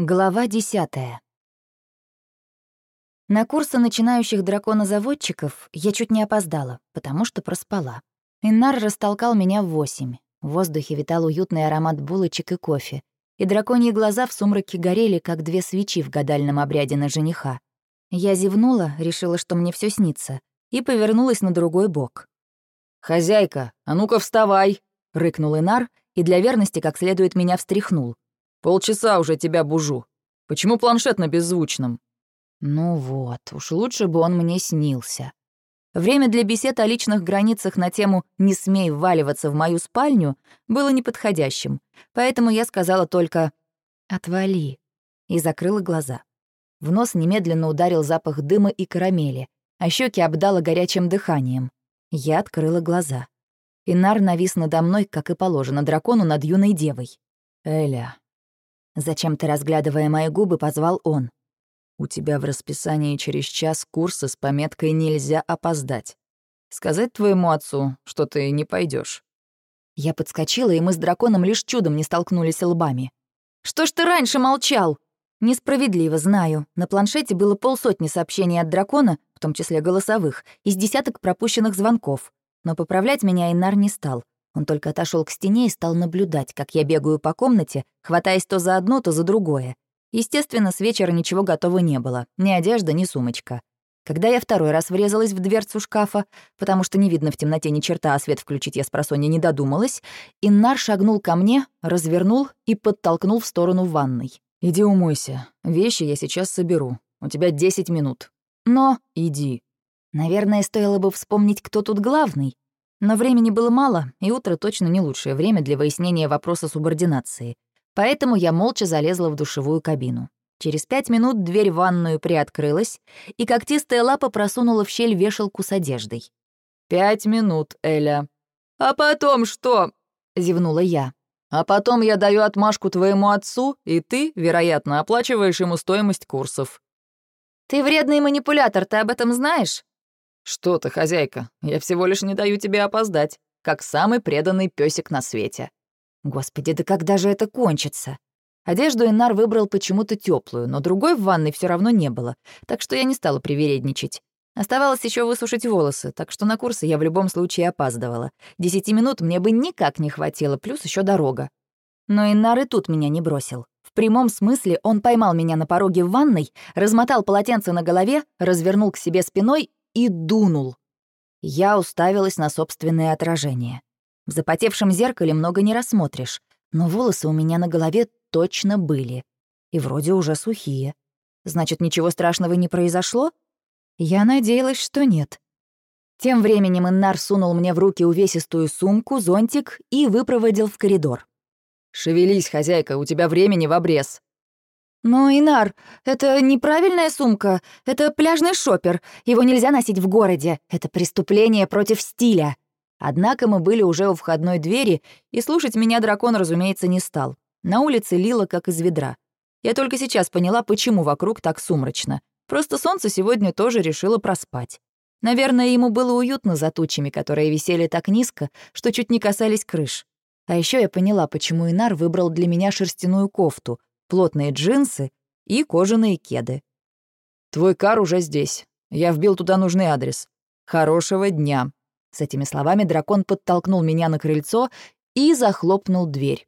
Глава десятая. На курсы начинающих драконозаводчиков я чуть не опоздала, потому что проспала. Иннар растолкал меня в восемь. В воздухе витал уютный аромат булочек и кофе, и драконьи глаза в сумраке горели, как две свечи в гадальном обряде на жениха. Я зевнула, решила, что мне все снится, и повернулась на другой бок. «Хозяйка, а ну-ка вставай!» — рыкнул Инар и для верности как следует меня встряхнул. Полчаса уже тебя бужу. Почему планшет на беззвучном?» Ну вот, уж лучше бы он мне снился. Время для бесед о личных границах на тему «не смей вваливаться в мою спальню» было неподходящим, поэтому я сказала только «отвали» и закрыла глаза. В нос немедленно ударил запах дыма и карамели, а щеки обдало горячим дыханием. Я открыла глаза. Инар навис надо мной, как и положено дракону над юной девой. «Эля, Зачем-то разглядывая мои губы, позвал он. «У тебя в расписании через час курса с пометкой «Нельзя опоздать». Сказать твоему отцу, что ты не пойдешь. Я подскочила, и мы с драконом лишь чудом не столкнулись лбами. «Что ж ты раньше молчал?» Несправедливо, знаю. На планшете было полсотни сообщений от дракона, в том числе голосовых, из десяток пропущенных звонков. Но поправлять меня Инар не стал. Он только отошел к стене и стал наблюдать, как я бегаю по комнате, хватаясь то за одно, то за другое. Естественно, с вечера ничего готово не было. Ни одежда, ни сумочка. Когда я второй раз врезалась в дверцу шкафа, потому что не видно в темноте ни черта, а свет включить я с просонья не додумалась, Иннар шагнул ко мне, развернул и подтолкнул в сторону ванной. «Иди умойся. Вещи я сейчас соберу. У тебя 10 минут». «Но...» «Иди». Наверное, стоило бы вспомнить, кто тут главный. Но времени было мало, и утро точно не лучшее время для выяснения вопроса субординации. Поэтому я молча залезла в душевую кабину. Через пять минут дверь в ванную приоткрылась, и когтистая лапа просунула в щель вешалку с одеждой. «Пять минут, Эля». «А потом что?» — зевнула я. «А потом я даю отмашку твоему отцу, и ты, вероятно, оплачиваешь ему стоимость курсов». «Ты вредный манипулятор, ты об этом знаешь?» «Что ты, хозяйка, я всего лишь не даю тебе опоздать, как самый преданный песик на свете». Господи, да когда же это кончится? Одежду Инар выбрал почему-то теплую, но другой в ванной все равно не было, так что я не стала привередничать. Оставалось еще высушить волосы, так что на курсы я в любом случае опаздывала. Десяти минут мне бы никак не хватило, плюс еще дорога. Но Инар и тут меня не бросил. В прямом смысле он поймал меня на пороге в ванной, размотал полотенце на голове, развернул к себе спиной и дунул. Я уставилась на собственное отражение. В запотевшем зеркале много не рассмотришь, но волосы у меня на голове точно были. И вроде уже сухие. Значит, ничего страшного не произошло? Я надеялась, что нет. Тем временем Иннар сунул мне в руки увесистую сумку, зонтик и выпроводил в коридор. «Шевелись, хозяйка, у тебя времени в обрез», «Но, Инар, это неправильная сумка. Это пляжный шопер. Его нельзя носить в городе. Это преступление против стиля». Однако мы были уже у входной двери, и слушать меня дракон, разумеется, не стал. На улице лило, как из ведра. Я только сейчас поняла, почему вокруг так сумрачно. Просто солнце сегодня тоже решило проспать. Наверное, ему было уютно за тучами, которые висели так низко, что чуть не касались крыш. А еще я поняла, почему Инар выбрал для меня шерстяную кофту — плотные джинсы и кожаные кеды. «Твой кар уже здесь. Я вбил туда нужный адрес. Хорошего дня». С этими словами дракон подтолкнул меня на крыльцо и захлопнул дверь.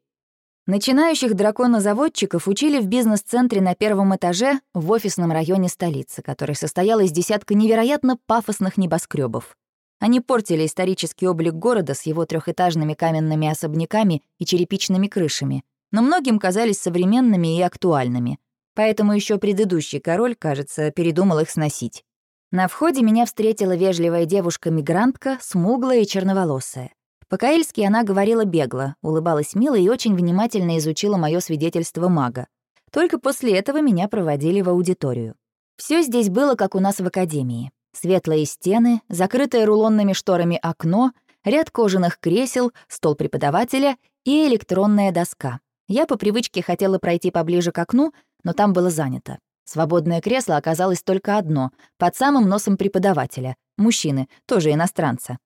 Начинающих драконозаводчиков учили в бизнес-центре на первом этаже в офисном районе столицы, который состоял из десятка невероятно пафосных небоскребов. Они портили исторический облик города с его трехэтажными каменными особняками и черепичными крышами, но многим казались современными и актуальными. Поэтому еще предыдущий король, кажется, передумал их сносить. На входе меня встретила вежливая девушка-мигрантка, смуглая и черноволосая. По-каэльски она говорила бегло, улыбалась мило и очень внимательно изучила мое свидетельство мага. Только после этого меня проводили в аудиторию. Все здесь было, как у нас в академии. Светлые стены, закрытое рулонными шторами окно, ряд кожаных кресел, стол преподавателя и электронная доска. Я по привычке хотела пройти поближе к окну, но там было занято. Свободное кресло оказалось только одно, под самым носом преподавателя. Мужчины, тоже иностранца.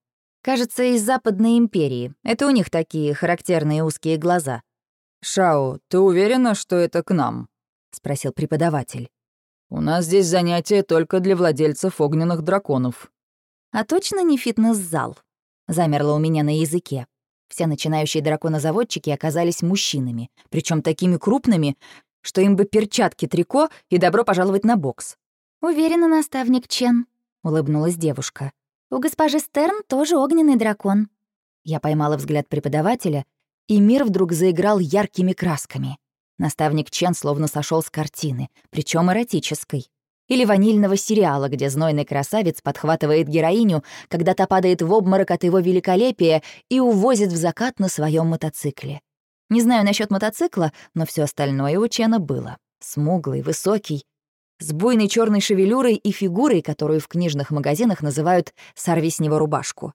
Кажется, из Западной империи. Это у них такие характерные узкие глаза. «Шао, ты уверена, что это к нам?» спросил преподаватель. «У нас здесь занятия только для владельцев огненных драконов». «А точно не фитнес-зал?» Замерло у меня на языке. Все начинающие драконозаводчики оказались мужчинами, причем такими крупными, что им бы перчатки трико и добро пожаловать на бокс. «Уверена, наставник Чен», — улыбнулась девушка. «У госпожи Стерн тоже огненный дракон». Я поймала взгляд преподавателя, и мир вдруг заиграл яркими красками. Наставник Чен словно сошел с картины, причем эротической. Или ванильного сериала, где знойный красавец подхватывает героиню, когда та падает в обморок от его великолепия и увозит в закат на своем мотоцикле. Не знаю насчет мотоцикла, но все остальное у Чена было. Смуглый, высокий, с буйной черной шевелюрой и фигурой, которую в книжных магазинах называют «сорви с него рубашку».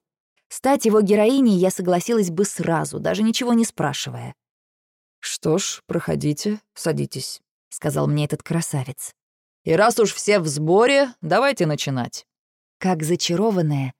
Стать его героиней я согласилась бы сразу, даже ничего не спрашивая. «Что ж, проходите, садитесь», — сказал мне этот красавец. И раз уж все в сборе, давайте начинать. Как зачарованная,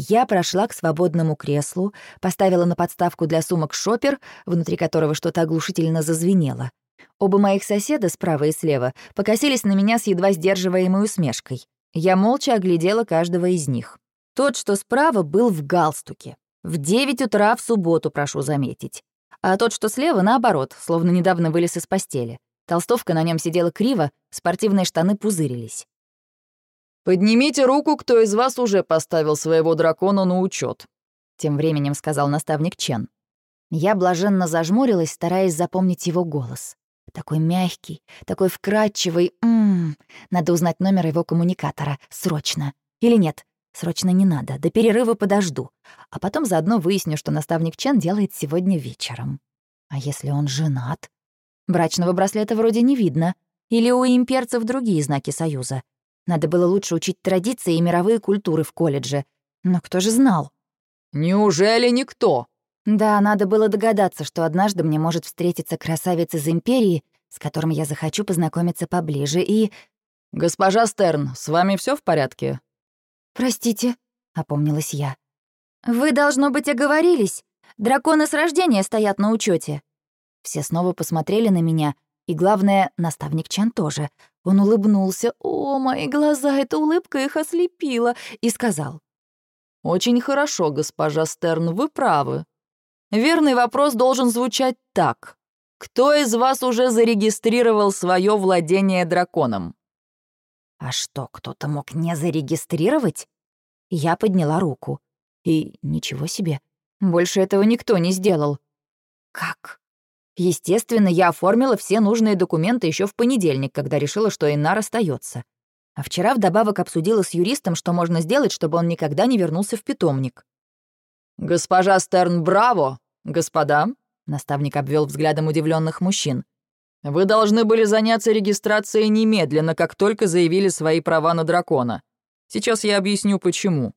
я прошла к свободному креслу, поставила на подставку для сумок шопер, внутри которого что-то оглушительно зазвенело. Оба моих соседа справа и слева покосились на меня с едва сдерживаемой усмешкой. Я молча оглядела каждого из них. Тот, что справа, был в галстуке. В 9 утра в субботу, прошу заметить. А тот, что слева, наоборот, словно недавно вылез из постели. Толстовка на нем сидела криво, спортивные штаны пузырились. «Поднимите руку, кто из вас уже поставил своего дракона на учет, тем временем сказал наставник Чен. Я блаженно зажмурилась, стараясь запомнить его голос. Такой мягкий, такой вкрадчивый. М -м, надо узнать номер его коммуникатора. Срочно. Или нет, срочно не надо. До перерыва подожду. А потом заодно выясню, что наставник Чен делает сегодня вечером. А если он женат? Брачного браслета вроде не видно. Или у имперцев другие знаки союза. Надо было лучше учить традиции и мировые культуры в колледже. Но кто же знал? «Неужели никто?» Да, надо было догадаться, что однажды мне может встретиться красавец из Империи, с которым я захочу познакомиться поближе, и... «Госпожа Стерн, с вами все в порядке?» «Простите», — опомнилась я. «Вы, должно быть, оговорились. Драконы с рождения стоят на учете. Все снова посмотрели на меня, и, главное, наставник Чан тоже. Он улыбнулся. О, мои глаза, эта улыбка их ослепила, и сказал. «Очень хорошо, госпожа Стерн, вы правы. Верный вопрос должен звучать так. Кто из вас уже зарегистрировал свое владение драконом?» «А что, кто-то мог не зарегистрировать?» Я подняла руку. И ничего себе. Больше этого никто не сделал. «Как?» Естественно, я оформила все нужные документы еще в понедельник, когда решила, что Инар остается. А вчера вдобавок обсудила с юристом, что можно сделать, чтобы он никогда не вернулся в питомник. «Госпожа Стерн, браво! Господа!» Наставник обвел взглядом удивленных мужчин. «Вы должны были заняться регистрацией немедленно, как только заявили свои права на дракона. Сейчас я объясню, почему».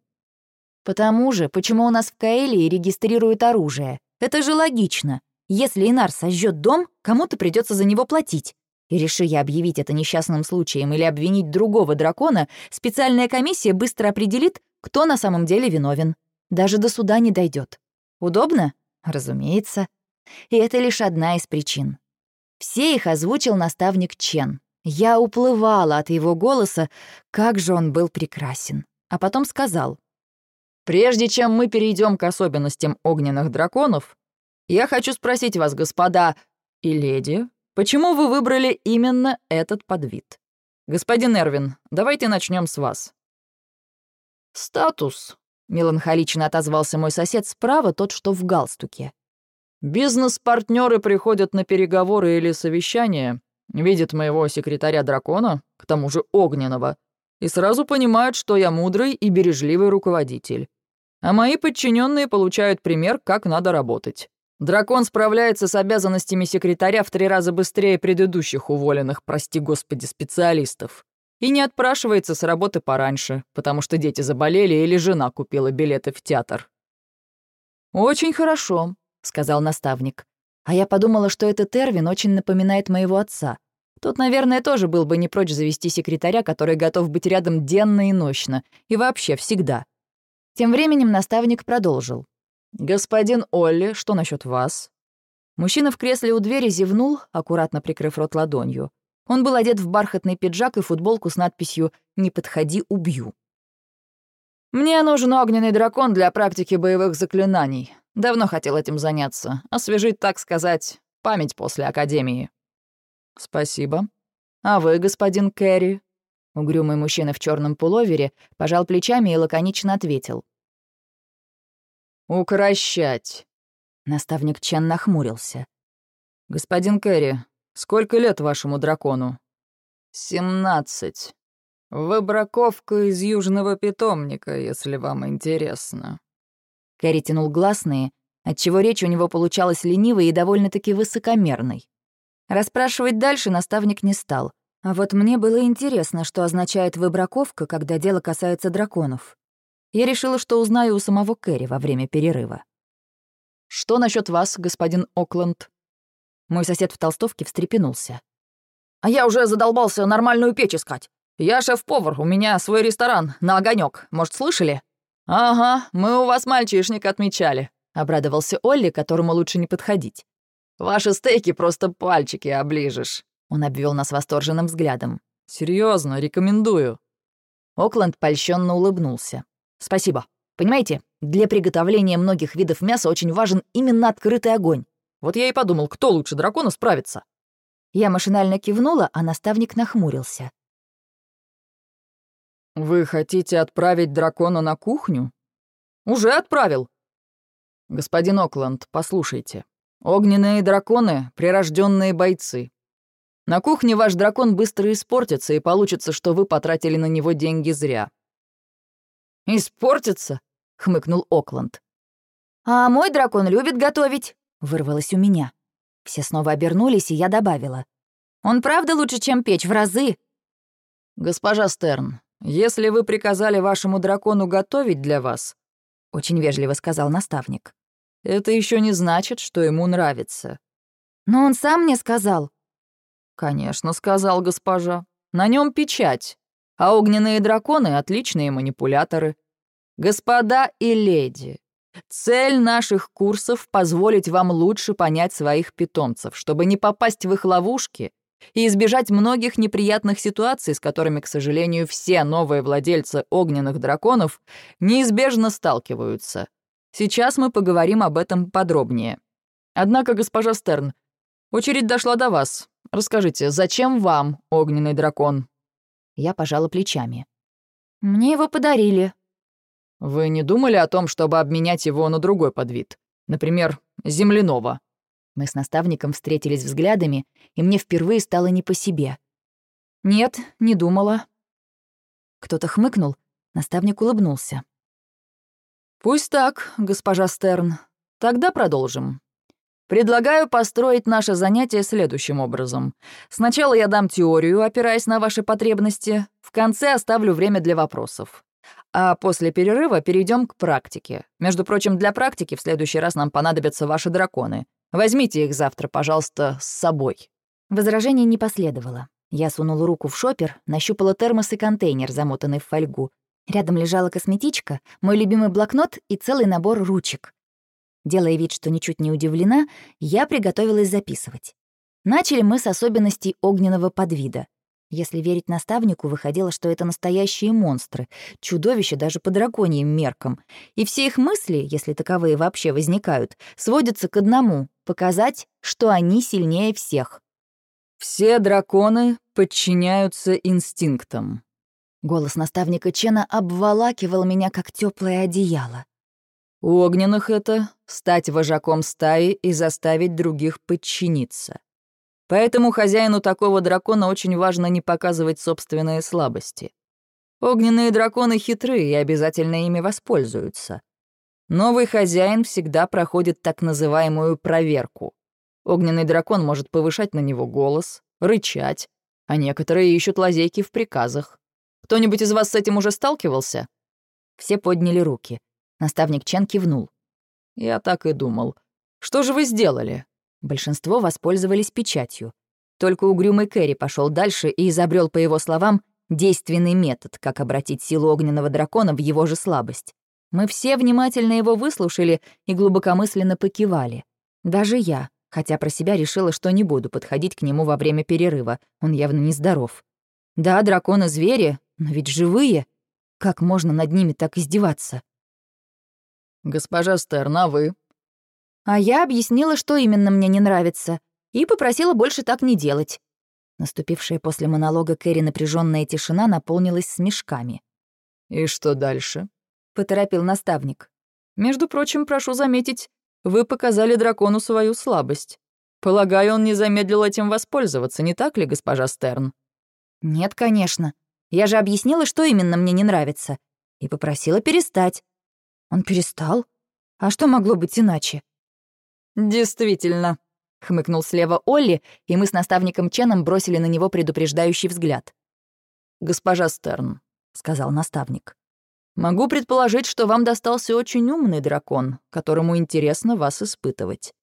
«Потому же, почему у нас в Каэлии регистрируют оружие? Это же логично. Если Инар сожжет дом, кому-то придется за него платить. И реши я объявить это несчастным случаем или обвинить другого дракона, специальная комиссия быстро определит, кто на самом деле виновен. Даже до суда не дойдет. Удобно? Разумеется. И это лишь одна из причин. Все их озвучил наставник Чен. Я уплывала от его голоса, как же он был прекрасен. А потом сказал. «Прежде чем мы перейдем к особенностям огненных драконов, я хочу спросить вас, господа и леди, почему вы выбрали именно этот подвид? Господин Эрвин, давайте начнем с вас. Статус, меланхолично отозвался мой сосед справа, тот, что в галстуке. Бизнес-партнеры приходят на переговоры или совещания, видят моего секретаря-дракона, к тому же огненного, и сразу понимают, что я мудрый и бережливый руководитель. А мои подчиненные получают пример, как надо работать. Дракон справляется с обязанностями секретаря в три раза быстрее предыдущих уволенных, прости господи, специалистов. И не отпрашивается с работы пораньше, потому что дети заболели или жена купила билеты в театр. «Очень хорошо», — сказал наставник. А я подумала, что этот Эрвин очень напоминает моего отца. Тот, наверное, тоже был бы не прочь завести секретаря, который готов быть рядом денно и ночно, и вообще всегда. Тем временем наставник продолжил. «Господин Олли, что насчет вас?» Мужчина в кресле у двери зевнул, аккуратно прикрыв рот ладонью. Он был одет в бархатный пиджак и футболку с надписью «Не подходи, убью». «Мне нужен огненный дракон для практики боевых заклинаний. Давно хотел этим заняться. Освежить, так сказать, память после Академии». «Спасибо. А вы, господин Кэрри?» Угрюмый мужчина в черном пуловере пожал плечами и лаконично ответил. «Укращать». Наставник Чен нахмурился. «Господин Кэрри, сколько лет вашему дракону?» «Семнадцать. Выбраковка из южного питомника, если вам интересно». Кэрри тянул гласные, отчего речь у него получалась ленивой и довольно-таки высокомерной. Расспрашивать дальше наставник не стал. А вот мне было интересно, что означает выбраковка, когда дело касается драконов. Я решила, что узнаю у самого Кэрри во время перерыва. «Что насчет вас, господин Окленд?» Мой сосед в толстовке встрепенулся. «А я уже задолбался нормальную печь искать. Я шеф-повар, у меня свой ресторан, на огонек. Может, слышали?» «Ага, мы у вас мальчишник отмечали», — обрадовался Олли, которому лучше не подходить. «Ваши стейки просто пальчики оближешь», — он обвел нас восторженным взглядом. Серьезно, рекомендую». Окленд польщенно улыбнулся. «Спасибо. Понимаете, для приготовления многих видов мяса очень важен именно открытый огонь. Вот я и подумал, кто лучше дракона справится. Я машинально кивнула, а наставник нахмурился. «Вы хотите отправить дракона на кухню?» «Уже отправил!» «Господин Окленд, послушайте. Огненные драконы — прирожденные бойцы. На кухне ваш дракон быстро испортится, и получится, что вы потратили на него деньги зря». «Испортится?» — хмыкнул Окленд. «А мой дракон любит готовить», Вырвалось у меня. Все снова обернулись, и я добавила. «Он правда лучше, чем печь, в разы?» «Госпожа Стерн, если вы приказали вашему дракону готовить для вас», — очень вежливо сказал наставник, «это еще не значит, что ему нравится». «Но он сам мне сказал». «Конечно, сказал госпожа. На нем печать, а огненные драконы — отличные манипуляторы. Господа и леди, Цель наших курсов — позволить вам лучше понять своих питомцев, чтобы не попасть в их ловушки и избежать многих неприятных ситуаций, с которыми, к сожалению, все новые владельцы огненных драконов неизбежно сталкиваются. Сейчас мы поговорим об этом подробнее. Однако, госпожа Стерн, очередь дошла до вас. Расскажите, зачем вам огненный дракон?» Я пожала плечами. «Мне его подарили», вы не думали о том, чтобы обменять его на другой подвид? Например, земляного?» Мы с наставником встретились взглядами, и мне впервые стало не по себе. «Нет, не думала». Кто-то хмыкнул, наставник улыбнулся. «Пусть так, госпожа Стерн. Тогда продолжим. Предлагаю построить наше занятие следующим образом. Сначала я дам теорию, опираясь на ваши потребности. В конце оставлю время для вопросов. А после перерыва перейдем к практике. Между прочим, для практики в следующий раз нам понадобятся ваши драконы. Возьмите их завтра, пожалуйста, с собой». Возражений не последовало. Я сунула руку в шопер, нащупала термос и контейнер, замотанный в фольгу. Рядом лежала косметичка, мой любимый блокнот и целый набор ручек. Делая вид, что ничуть не удивлена, я приготовилась записывать. Начали мы с особенностей огненного подвида. Если верить наставнику, выходило, что это настоящие монстры, чудовища даже по драконьим меркам. И все их мысли, если таковые вообще возникают, сводятся к одному — показать, что они сильнее всех. «Все драконы подчиняются инстинктам». Голос наставника Чена обволакивал меня, как теплое одеяло. У огненных это — стать вожаком стаи и заставить других подчиниться. Поэтому хозяину такого дракона очень важно не показывать собственные слабости. Огненные драконы хитры и обязательно ими воспользуются. Новый хозяин всегда проходит так называемую проверку. Огненный дракон может повышать на него голос, рычать, а некоторые ищут лазейки в приказах. Кто-нибудь из вас с этим уже сталкивался? Все подняли руки. Наставник Чен кивнул. Я так и думал. Что же вы сделали? Большинство воспользовались печатью. Только угрюмый Кэрри пошел дальше и изобрел, по его словам, действенный метод, как обратить силу огненного дракона в его же слабость. Мы все внимательно его выслушали и глубокомысленно покивали. Даже я, хотя про себя решила, что не буду подходить к нему во время перерыва, он явно нездоров. Да, драконы-звери, но ведь живые. Как можно над ними так издеваться? «Госпожа Стерн, а вы?» А я объяснила, что именно мне не нравится, и попросила больше так не делать. Наступившая после монолога Кэрри напряженная тишина наполнилась смешками. «И что дальше?» — поторопил наставник. «Между прочим, прошу заметить, вы показали дракону свою слабость. Полагаю, он не замедлил этим воспользоваться, не так ли, госпожа Стерн?» «Нет, конечно. Я же объяснила, что именно мне не нравится, и попросила перестать. Он перестал? А что могло быть иначе?» «Действительно», — хмыкнул слева Олли, и мы с наставником Ченом бросили на него предупреждающий взгляд. «Госпожа Стерн», — сказал наставник, — «могу предположить, что вам достался очень умный дракон, которому интересно вас испытывать.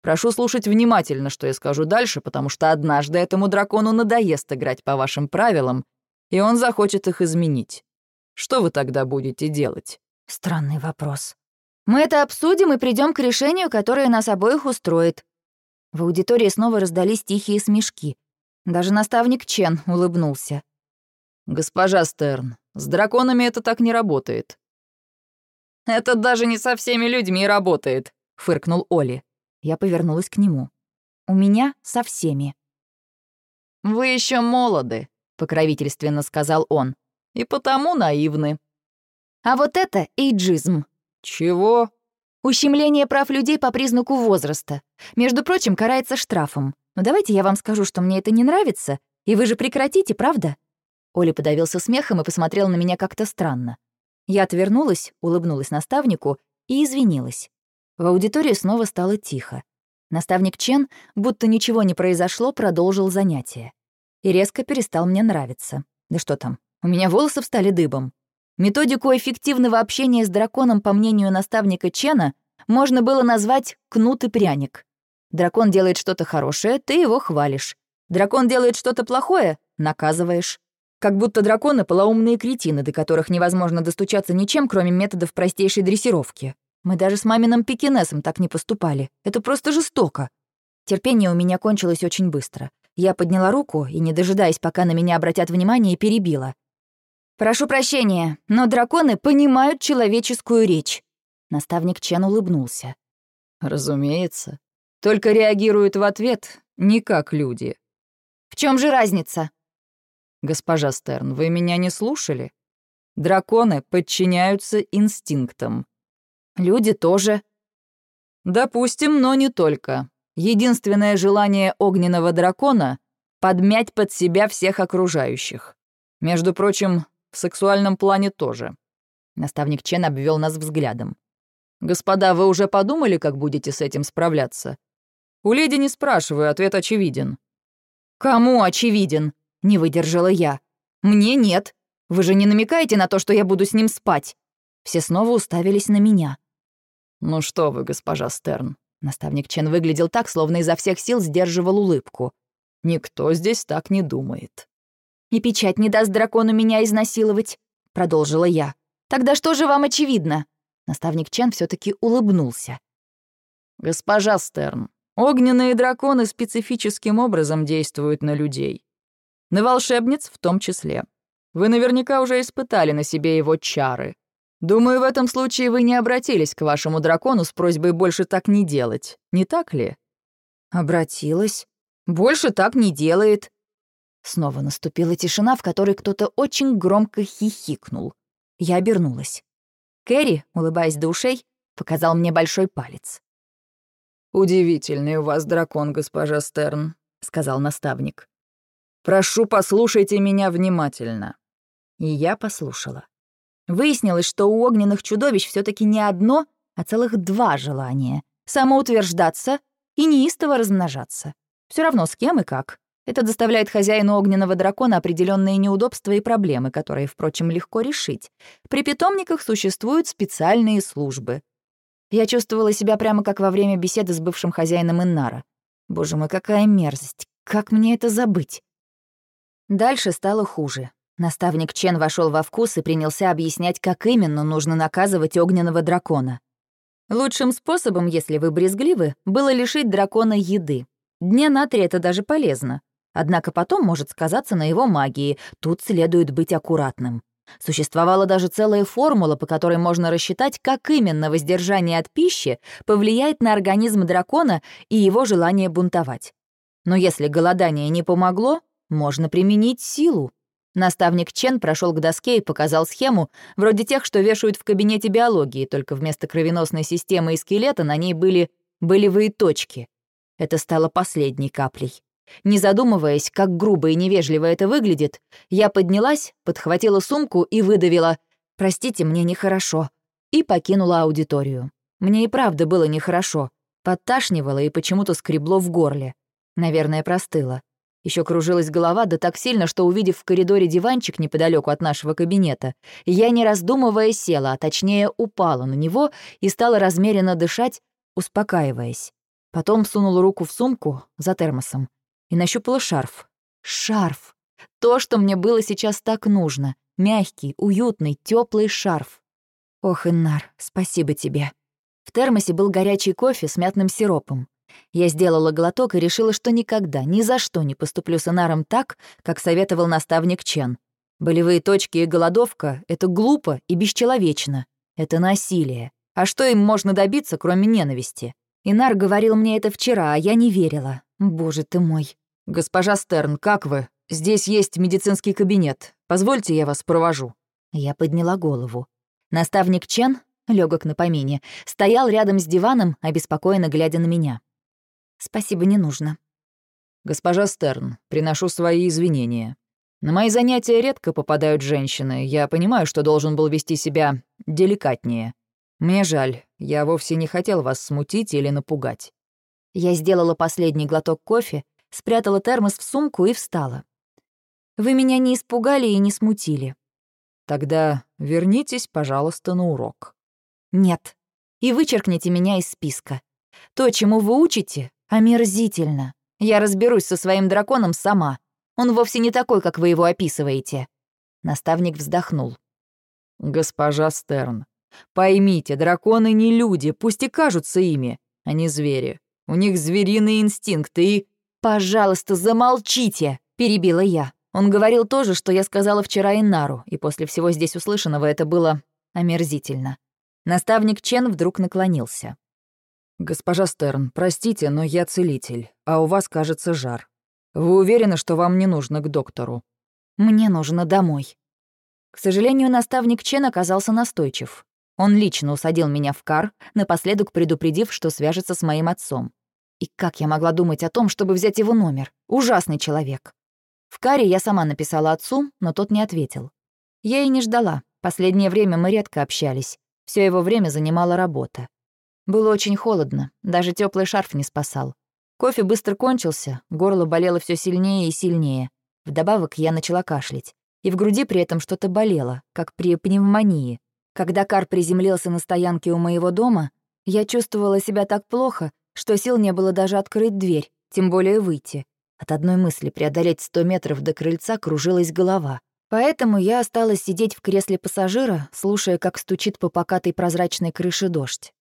Прошу слушать внимательно, что я скажу дальше, потому что однажды этому дракону надоест играть по вашим правилам, и он захочет их изменить. Что вы тогда будете делать?» Странный вопрос. Мы это обсудим и придем к решению, которое нас обоих устроит. В аудитории снова раздались тихие смешки. Даже наставник Чен улыбнулся. «Госпожа Стерн, с драконами это так не работает». «Это даже не со всеми людьми работает», — фыркнул Оли. Я повернулась к нему. «У меня со всеми». «Вы еще молоды», — покровительственно сказал он, — «и потому наивны». А вот это эйджизм. Чего? Ущемление прав людей по признаку возраста. Между прочим, карается штрафом. Но давайте я вам скажу, что мне это не нравится, и вы же прекратите, правда? Оля подавился смехом и посмотрел на меня как-то странно. Я отвернулась, улыбнулась наставнику и извинилась. В аудитории снова стало тихо. Наставник Чен, будто ничего не произошло, продолжил занятие. И резко перестал мне нравиться. Да что там, у меня волосы встали дыбом. Методику эффективного общения с драконом, по мнению наставника Чена, можно было назвать «кнут и пряник». Дракон делает что-то хорошее, ты его хвалишь. Дракон делает что-то плохое — наказываешь. Как будто драконы — полоумные кретины, до которых невозможно достучаться ничем, кроме методов простейшей дрессировки. Мы даже с маминым пекинесом так не поступали. Это просто жестоко. Терпение у меня кончилось очень быстро. Я подняла руку и, не дожидаясь, пока на меня обратят внимание, перебила. «Прошу прощения, но драконы понимают человеческую речь». Наставник Чен улыбнулся. «Разумеется. Только реагируют в ответ не как люди». «В чем же разница?» «Госпожа Стерн, вы меня не слушали? Драконы подчиняются инстинктам». «Люди тоже». «Допустим, но не только. Единственное желание огненного дракона — подмять под себя всех окружающих. Между прочим, в сексуальном плане тоже. Наставник Чен обвел нас взглядом. «Господа, вы уже подумали, как будете с этим справляться? У леди не спрашиваю, ответ очевиден». «Кому очевиден?» — не выдержала я. «Мне нет. Вы же не намекаете на то, что я буду с ним спать?» Все снова уставились на меня. «Ну что вы, госпожа Стерн?» Наставник Чен выглядел так, словно изо всех сил сдерживал улыбку. «Никто здесь так не думает». «И печать не даст дракону меня изнасиловать», — продолжила я. «Тогда что же вам очевидно?» Наставник Чен все таки улыбнулся. «Госпожа Стерн, огненные драконы специфическим образом действуют на людей. На волшебниц в том числе. Вы наверняка уже испытали на себе его чары. Думаю, в этом случае вы не обратились к вашему дракону с просьбой больше так не делать, не так ли?» «Обратилась. Больше так не делает», Снова наступила тишина, в которой кто-то очень громко хихикнул. Я обернулась. Кэрри, улыбаясь до ушей, показал мне большой палец. «Удивительный у вас дракон, госпожа Стерн», — сказал наставник. «Прошу, послушайте меня внимательно». И я послушала. Выяснилось, что у огненных чудовищ все таки не одно, а целых два желания — самоутверждаться и неистово размножаться. Все равно с кем и как. Это доставляет хозяину огненного дракона определенные неудобства и проблемы, которые, впрочем, легко решить. При питомниках существуют специальные службы. Я чувствовала себя прямо как во время беседы с бывшим хозяином Иннара. Боже мой, какая мерзость! Как мне это забыть? Дальше стало хуже. Наставник Чен вошел во вкус и принялся объяснять, как именно нужно наказывать огненного дракона. Лучшим способом, если вы брезгливы, было лишить дракона еды. Дня на три это даже полезно. Однако потом может сказаться на его магии, тут следует быть аккуратным. Существовала даже целая формула, по которой можно рассчитать, как именно воздержание от пищи повлияет на организм дракона и его желание бунтовать. Но если голодание не помогло, можно применить силу. Наставник Чен прошел к доске и показал схему, вроде тех, что вешают в кабинете биологии, только вместо кровеносной системы и скелета на ней были болевые точки. Это стало последней каплей. Не задумываясь, как грубо и невежливо это выглядит, я поднялась, подхватила сумку и выдавила «Простите, мне нехорошо» и покинула аудиторию. Мне и правда было нехорошо. Подташнивало и почему-то скребло в горле. Наверное, простыла. Еще кружилась голова, да так сильно, что, увидев в коридоре диванчик неподалеку от нашего кабинета, я, не раздумывая, села, а точнее упала на него и стала размеренно дышать, успокаиваясь. Потом сунула руку в сумку за термосом и нащупала шарф. Шарф! То, что мне было сейчас так нужно. Мягкий, уютный, теплый шарф. Ох, Иннар, спасибо тебе. В термосе был горячий кофе с мятным сиропом. Я сделала глоток и решила, что никогда, ни за что не поступлю с Инаром так, как советовал наставник Чен. Болевые точки и голодовка — это глупо и бесчеловечно. Это насилие. А что им можно добиться, кроме ненависти? Инар говорил мне это вчера, а я не верила. Боже ты мой. «Госпожа Стерн, как вы? Здесь есть медицинский кабинет. Позвольте, я вас провожу». Я подняла голову. Наставник Чен, легок на помине, стоял рядом с диваном, обеспокоенно глядя на меня. «Спасибо, не нужно». «Госпожа Стерн, приношу свои извинения. На мои занятия редко попадают женщины. Я понимаю, что должен был вести себя деликатнее. Мне жаль, я вовсе не хотел вас смутить или напугать». Я сделала последний глоток кофе, спрятала термос в сумку и встала. «Вы меня не испугали и не смутили». «Тогда вернитесь, пожалуйста, на урок». «Нет. И вычеркните меня из списка. То, чему вы учите, омерзительно. Я разберусь со своим драконом сама. Он вовсе не такой, как вы его описываете». Наставник вздохнул. «Госпожа Стерн, поймите, драконы не люди, пусть и кажутся ими, а не звери. У них звериные инстинкты и...» «Пожалуйста, замолчите!» — перебила я. Он говорил то же, что я сказала вчера Инару, и после всего здесь услышанного это было омерзительно. Наставник Чен вдруг наклонился. «Госпожа Стерн, простите, но я целитель, а у вас, кажется, жар. Вы уверены, что вам не нужно к доктору?» «Мне нужно домой». К сожалению, наставник Чен оказался настойчив. Он лично усадил меня в кар, напоследок предупредив, что свяжется с моим отцом. И как я могла думать о том, чтобы взять его номер? Ужасный человек. В каре я сама написала отцу, но тот не ответил. Я и не ждала. Последнее время мы редко общались. Все его время занимала работа. Было очень холодно, даже теплый шарф не спасал. Кофе быстро кончился, горло болело все сильнее и сильнее. Вдобавок я начала кашлять. И в груди при этом что-то болело, как при пневмонии. Когда кар приземлился на стоянке у моего дома, я чувствовала себя так плохо, что сил не было даже открыть дверь, тем более выйти. От одной мысли преодолеть сто метров до крыльца кружилась голова. Поэтому я осталась сидеть в кресле пассажира, слушая, как стучит по покатой прозрачной крыше дождь.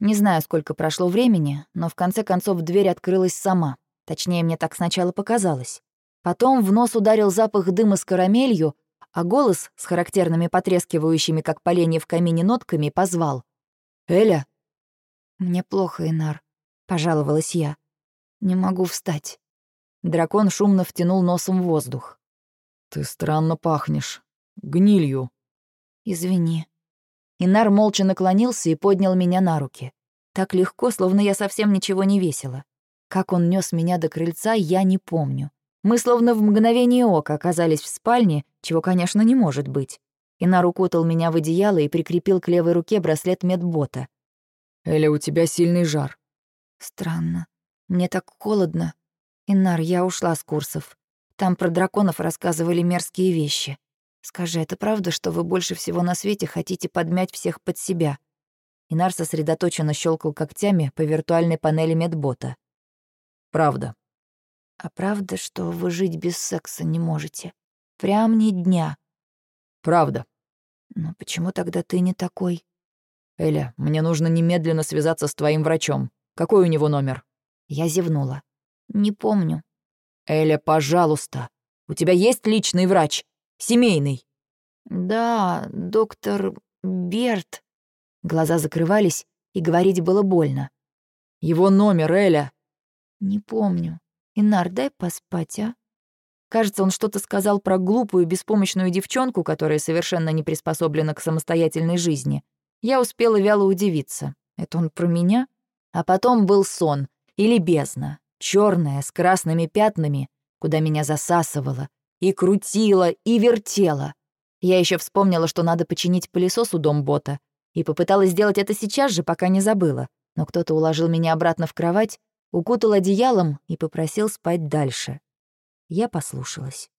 Не знаю, сколько прошло времени, но в конце концов дверь открылась сама. Точнее, мне так сначала показалось. Потом в нос ударил запах дыма с карамелью, а голос с характерными потрескивающими, как поленья в камине, нотками позвал. «Эля?» «Мне плохо, Инар», пожаловалась я. Не могу встать. Дракон шумно втянул носом в воздух. Ты странно пахнешь. Гнилью. Извини. Инар молча наклонился и поднял меня на руки. Так легко, словно я совсем ничего не весила. Как он нес меня до крыльца, я не помню. Мы словно в мгновение ока оказались в спальне, чего, конечно, не может быть. Инар укутал меня в одеяло и прикрепил к левой руке браслет медбота. «Эля, у тебя сильный жар. Странно. Мне так холодно. Инар, я ушла с курсов. Там про драконов рассказывали мерзкие вещи. Скажи, это правда, что вы больше всего на свете хотите подмять всех под себя? Инар сосредоточенно щелкал когтями по виртуальной панели медбота. Правда. А правда, что вы жить без секса не можете? Прям ни дня. Правда. Но почему тогда ты не такой? «Эля, мне нужно немедленно связаться с твоим врачом. Какой у него номер?» Я зевнула. «Не помню». «Эля, пожалуйста. У тебя есть личный врач? Семейный?» «Да, доктор Берт». Глаза закрывались, и говорить было больно. «Его номер, Эля». «Не помню. Инар, дай поспать, а?» Кажется, он что-то сказал про глупую, беспомощную девчонку, которая совершенно не приспособлена к самостоятельной жизни. Я успела вяло удивиться. Это он про меня? А потом был сон. Или бездна. черная с красными пятнами, куда меня засасывало. И крутило, и вертело. Я еще вспомнила, что надо починить пылесос у домбота. И попыталась сделать это сейчас же, пока не забыла. Но кто-то уложил меня обратно в кровать, укутал одеялом и попросил спать дальше. Я послушалась.